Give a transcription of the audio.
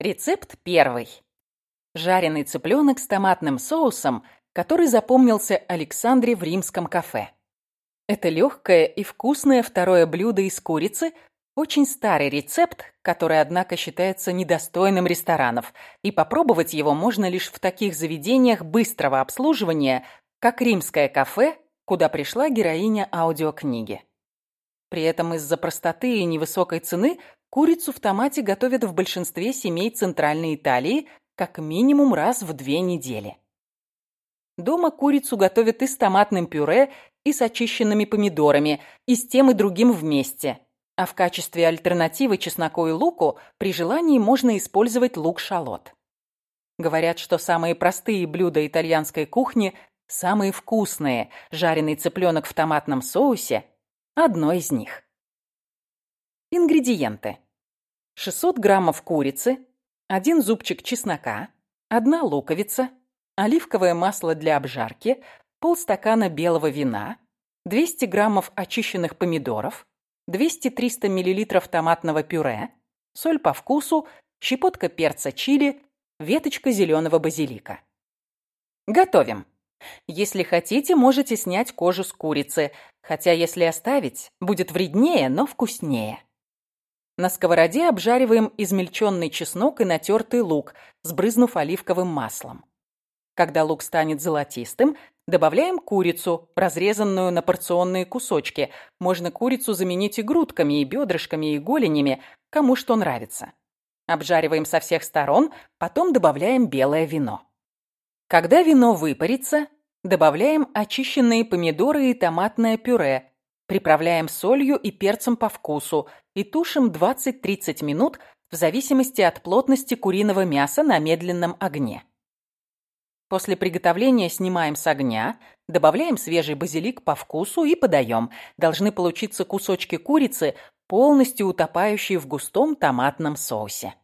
Рецепт первый. Жареный цыпленок с томатным соусом, который запомнился Александре в римском кафе. Это легкое и вкусное второе блюдо из курицы, очень старый рецепт, который, однако, считается недостойным ресторанов, и попробовать его можно лишь в таких заведениях быстрого обслуживания, как римское кафе, куда пришла героиня аудиокниги. При этом из-за простоты и невысокой цены курицу в томате готовят в большинстве семей Центральной Италии как минимум раз в две недели. Дома курицу готовят и с томатным пюре, и с очищенными помидорами, и с тем и другим вместе. А в качестве альтернативы чесноку и луку при желании можно использовать лук-шалот. Говорят, что самые простые блюда итальянской кухни – самые вкусные. Жареный цыпленок в томатном соусе – одно из них. Ингредиенты. 600 граммов курицы, один зубчик чеснока, одна луковица, оливковое масло для обжарки, полстакана белого вина, 200 граммов очищенных помидоров, 200-300 миллилитров томатного пюре, соль по вкусу, щепотка перца чили, веточка зеленого базилика. Готовим. Если хотите, можете снять кожу с курицы, хотя если оставить, будет вреднее, но вкуснее. На сковороде обжариваем измельченный чеснок и натертый лук, сбрызнув оливковым маслом. Когда лук станет золотистым, добавляем курицу, разрезанную на порционные кусочки. Можно курицу заменить и грудками, и бедрышками, и голенями, кому что нравится. Обжариваем со всех сторон, потом добавляем белое вино. Когда вино выпарится, добавляем очищенные помидоры и томатное пюре, Приправляем солью и перцем по вкусу и тушим 20-30 минут в зависимости от плотности куриного мяса на медленном огне. После приготовления снимаем с огня, добавляем свежий базилик по вкусу и подаем. Должны получиться кусочки курицы, полностью утопающие в густом томатном соусе.